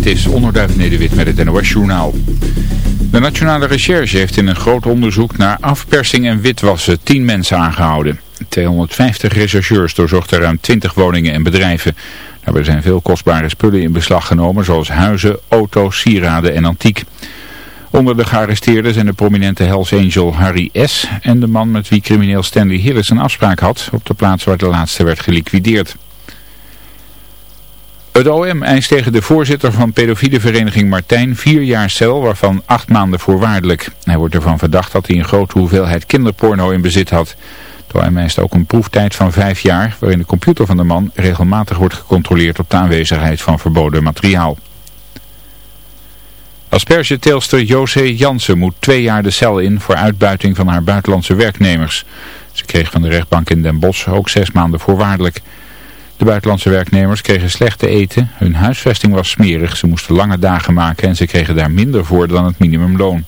dit is Onderduif Nederwit met het NOS Journaal. De Nationale Recherche heeft in een groot onderzoek naar afpersing en witwassen 10 mensen aangehouden. 250 rechercheurs doorzochten ruim 20 woningen en bedrijven. Daarbij zijn veel kostbare spullen in beslag genomen zoals huizen, auto's, sieraden en antiek. Onder de gearresteerden zijn de prominente Hells Angel Harry S. en de man met wie crimineel Stanley Hillis een afspraak had op de plaats waar de laatste werd geliquideerd. Het OM eist tegen de voorzitter van pedofiele vereniging Martijn vier jaar cel, waarvan acht maanden voorwaardelijk. Hij wordt ervan verdacht dat hij een grote hoeveelheid kinderporno in bezit had. Het OM eist ook een proeftijd van vijf jaar, waarin de computer van de man regelmatig wordt gecontroleerd op de aanwezigheid van verboden materiaal. Aspergeteelster José Jansen moet twee jaar de cel in voor uitbuiting van haar buitenlandse werknemers. Ze kreeg van de rechtbank in Den Bosch ook zes maanden voorwaardelijk. De buitenlandse werknemers kregen slecht te eten, hun huisvesting was smerig, ze moesten lange dagen maken en ze kregen daar minder voor dan het minimumloon.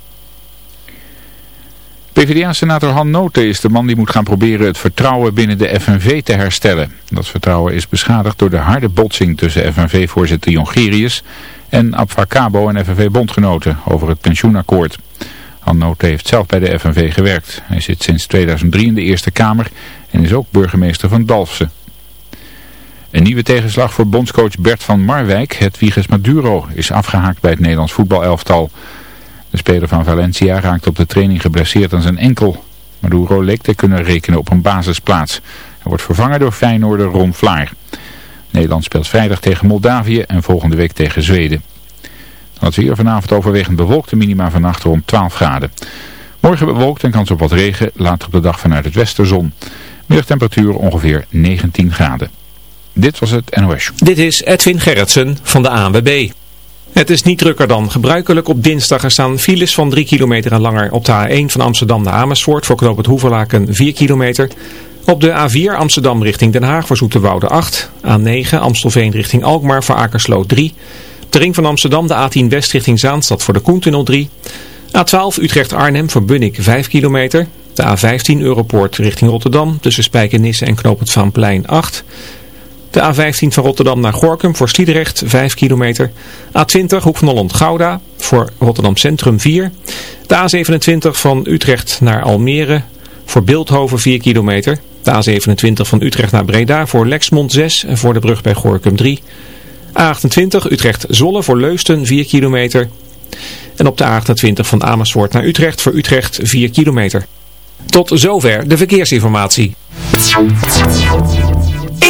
PvdA-senator Han Noten is de man die moet gaan proberen het vertrouwen binnen de FNV te herstellen. Dat vertrouwen is beschadigd door de harde botsing tussen FNV-voorzitter Jongerius en Abfacabo en FNV-bondgenoten over het pensioenakkoord. Han Noten heeft zelf bij de FNV gewerkt. Hij zit sinds 2003 in de Eerste Kamer en is ook burgemeester van Dalfsen. Een nieuwe tegenslag voor bondscoach Bert van Marwijk, het Wiegers Maduro, is afgehaakt bij het Nederlands voetbalelftal. De speler van Valencia raakte op de training geblesseerd aan zijn enkel. Maduro leek te kunnen rekenen op een basisplaats. Hij wordt vervangen door Feyenoorder Ron Vlaar. Nederland speelt vrijdag tegen Moldavië en volgende week tegen Zweden. Dan het weer vanavond overwegend bewolkt, de minima vannacht rond 12 graden. Morgen bewolkt en kans op wat regen, later op de dag vanuit het westen zon. Middagtemperatuur ongeveer 19 graden. Dit was het NOS. Dit is Edwin Gerritsen van de ANWB. Het is niet drukker dan gebruikelijk. Op dinsdag er staan files van 3 kilometer en langer op de A1 van Amsterdam naar Amersfoort. Voor knoop het Hoeverlaken 4 kilometer. Op de A4 Amsterdam richting Den Haag voor Zoeterwoude 8. A9 Amstelveen richting Alkmaar voor Akersloot 3. De ring van Amsterdam de A10 West richting Zaanstad voor de Koentunnel 3. A12 Utrecht-Arnhem voor Bunnik 5 kilometer. De A15 Europoort richting Rotterdam tussen Spijkenisse en Knoop het Vaanplein 8. De A15 van Rotterdam naar Gorkum voor Sliedrecht 5 kilometer. A20 Hoek van Holland-Gouda voor Rotterdam Centrum 4. De A27 van Utrecht naar Almere voor Beeldhoven 4 kilometer. De A27 van Utrecht naar Breda voor Lexmond 6 en voor de brug bij Gorkum 3. A28 Utrecht-Zolle voor Leusten 4 kilometer. En op de A28 van Amersfoort naar Utrecht voor Utrecht 4 kilometer. Tot zover de verkeersinformatie.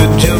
could job.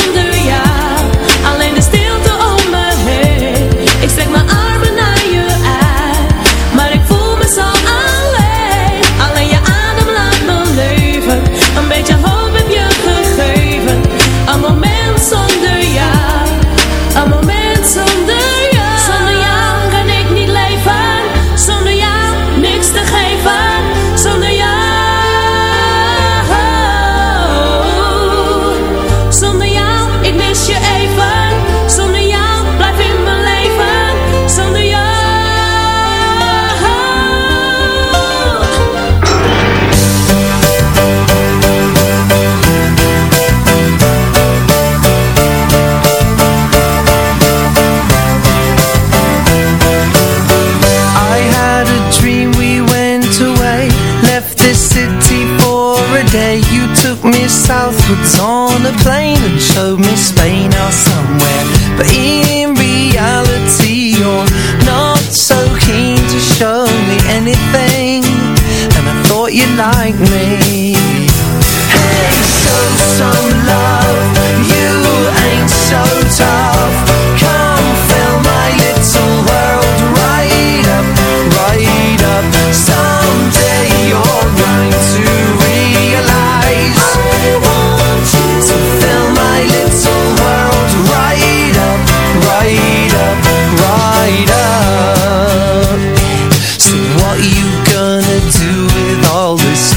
Puts on a plane and showed me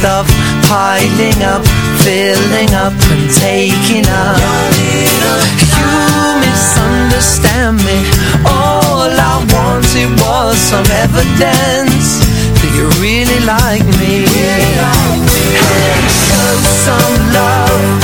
stuff piling up, filling up and taking up. You misunderstand me. All I wanted was some evidence that you really like me. Really show some love.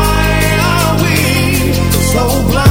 so blind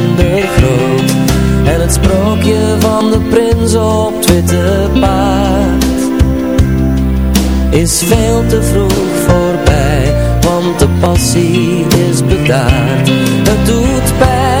van de prins op het witte paard. Is veel te vroeg voorbij, want de passie is bedaard. Het doet pijn.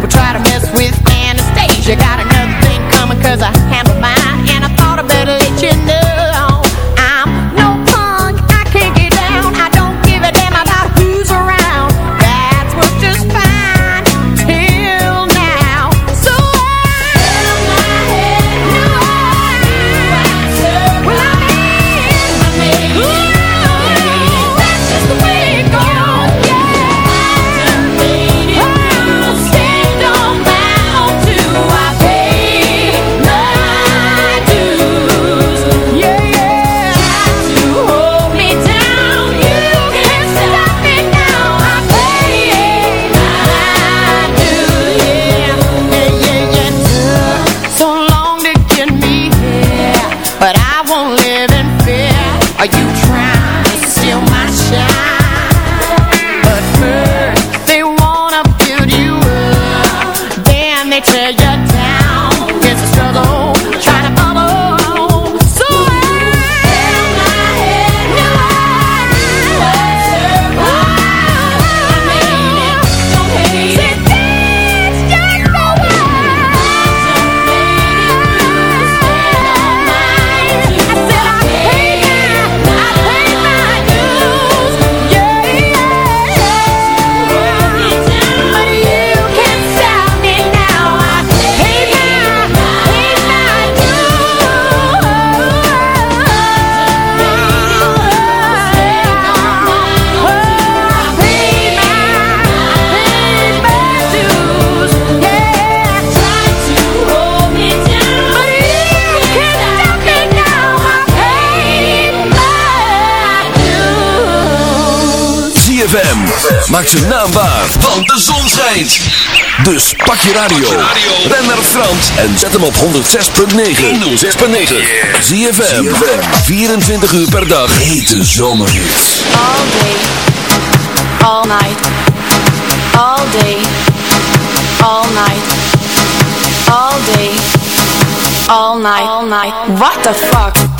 We try to ZFM. Maak zijn naam waar, want de zon schijnt. Dus pak je radio. Ben naar Frans en zet hem op 106.9. 106.9. ZFM. 24 uur per dag. Hete zomerhits. All day, all night, all day, all night, all day, all night, all night. What the fuck?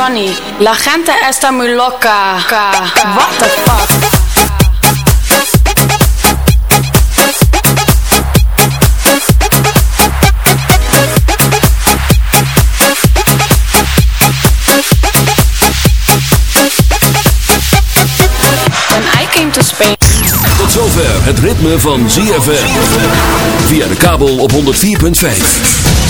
Johnny, la gente está muy loca. What the fuck? Tot zover het ritme van ZFM. Via de kabel op 104.5.